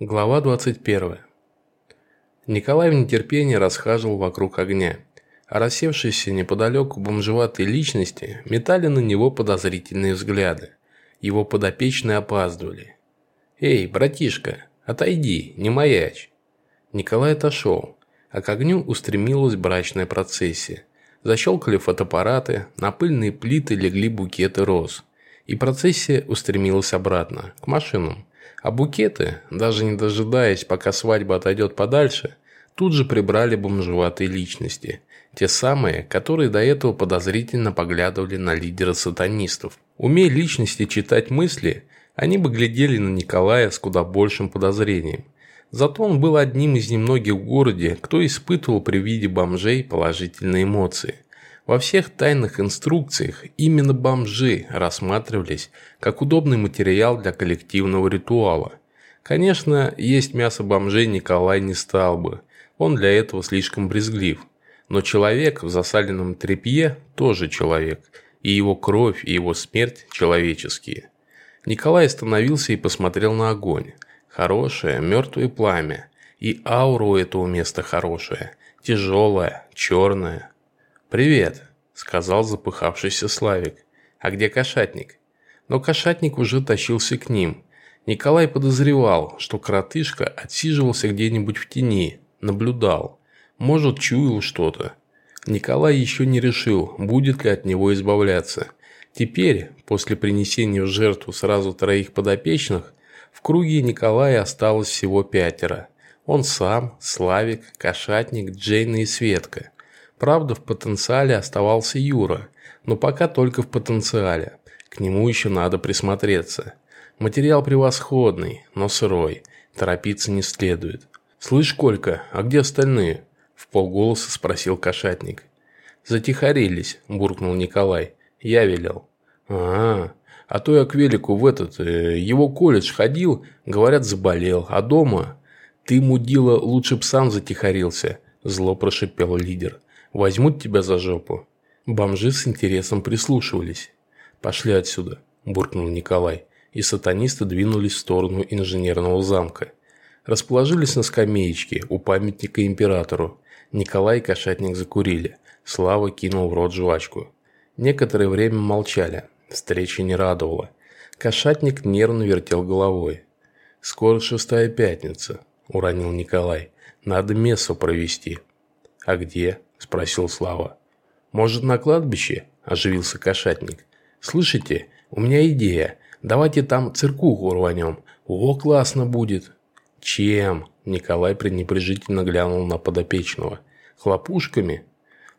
Глава 21. Николай в нетерпении расхаживал вокруг огня, а рассевшиеся неподалеку бомжеватые личности метали на него подозрительные взгляды. Его подопечные опаздывали. «Эй, братишка, отойди, не маячь!» Николай отошел, а к огню устремилась брачная процессия. Защелкали фотоаппараты, на пыльные плиты легли букеты роз. И процессия устремилась обратно, к машинам. А букеты, даже не дожидаясь, пока свадьба отойдет подальше, тут же прибрали бомжеватые личности. Те самые, которые до этого подозрительно поглядывали на лидера сатанистов. Умея личности читать мысли, они бы глядели на Николая с куда большим подозрением. Зато он был одним из немногих в городе, кто испытывал при виде бомжей положительные эмоции – во всех тайных инструкциях именно бомжи рассматривались как удобный материал для коллективного ритуала. Конечно, есть мясо бомжей Николай не стал бы, он для этого слишком брезглив. Но человек в засаленном тряпье тоже человек, и его кровь, и его смерть человеческие. Николай остановился и посмотрел на огонь. Хорошее, мертвое пламя. И ауру этого места хорошая, тяжелая, черная. «Привет», – сказал запыхавшийся Славик. «А где кошатник?» Но кошатник уже тащился к ним. Николай подозревал, что коротышка отсиживался где-нибудь в тени, наблюдал. Может, чуял что-то. Николай еще не решил, будет ли от него избавляться. Теперь, после принесения в жертву сразу троих подопечных, в круге Николая осталось всего пятеро. Он сам, Славик, Кошатник, Джейна и Светка. Правда, в потенциале оставался Юра, но пока только в потенциале. К нему еще надо присмотреться. Материал превосходный, но сырой. Торопиться не следует. «Слышь, Колька, а где остальные?» В полголоса спросил кошатник. «Затихарились», – буркнул Николай. «Я велел». «А, а то я к Велику в этот, э, его колледж ходил, говорят, заболел, а дома...» «Ты, мудила, лучше б сам затихарился», – зло прошипел лидер. Возьмут тебя за жопу». Бомжи с интересом прислушивались. «Пошли отсюда», – буркнул Николай, и сатанисты двинулись в сторону инженерного замка. Расположились на скамеечке у памятника императору. Николай и Кошатник закурили. Слава кинул в рот жвачку. Некоторое время молчали. Встреча не радовала. Кошатник нервно вертел головой. «Скоро шестая пятница», – уронил Николай. «Надо мессу провести». «А где?» – спросил Слава. «Может, на кладбище?» – оживился кошатник. «Слышите, у меня идея. Давайте там циркуху рванем. О, классно будет!» «Чем?» – Николай пренебрежительно глянул на подопечного. «Хлопушками?»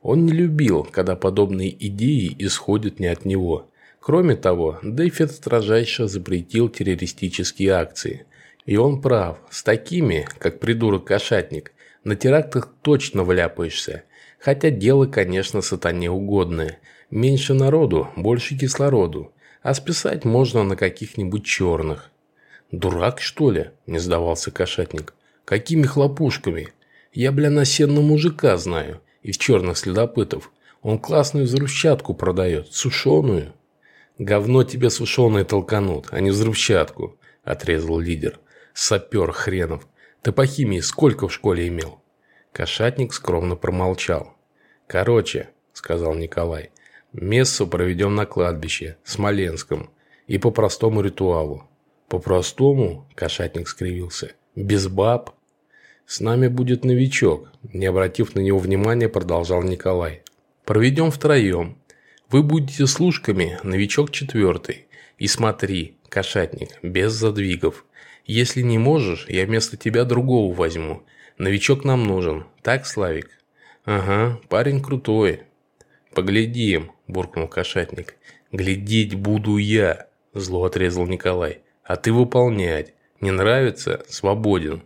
Он не любил, когда подобные идеи исходят не от него. Кроме того, Дэйфит строжайше запретил террористические акции. И он прав, с такими, как придурок-кошатник, на терактах точно вляпаешься. Хотя дело, конечно, сатане угодное. Меньше народу, больше кислороду. А списать можно на каких-нибудь черных. «Дурак, что ли?» – не сдавался кошатник. «Какими хлопушками? Я, бля, насенного мужика знаю. Из черных следопытов. Он классную взрывчатку продает. Сушеную». «Говно тебе сушеное толканут, а не взрывчатку», – отрезал лидер. «Сапер хренов. Ты по химии сколько в школе имел?» Кошатник скромно промолчал. «Короче», – сказал Николай, – «мессу проведем на кладбище, Смоленском, и по простому ритуалу». «По-простому?» – кошатник скривился. «Без баб?» «С нами будет новичок», – не обратив на него внимания, продолжал Николай. «Проведем втроем. Вы будете служками, новичок четвертый. И смотри, кошатник, без задвигов. Если не можешь, я вместо тебя другого возьму. Новичок нам нужен. Так, Славик? Ага, парень крутой. Поглядим, буркнул кошатник. Глядеть буду я, зло отрезал Николай. А ты выполнять. Не нравится? Свободен.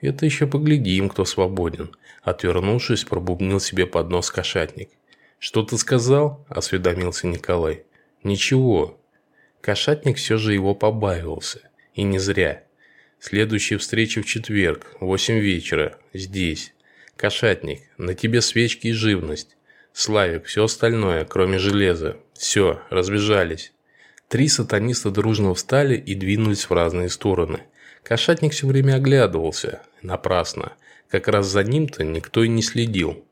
Это еще поглядим, кто свободен. Отвернувшись, пробубнил себе под нос кошатник. «Что ты сказал?» – осведомился Николай. «Ничего». Кошатник все же его побаивался. И не зря. Следующая встреча в четверг, восемь вечера, здесь. Кошатник, на тебе свечки и живность. Славик, все остальное, кроме железа. Все, разбежались. Три сатаниста дружно встали и двинулись в разные стороны. Кошатник все время оглядывался. Напрасно. Как раз за ним-то никто и не следил.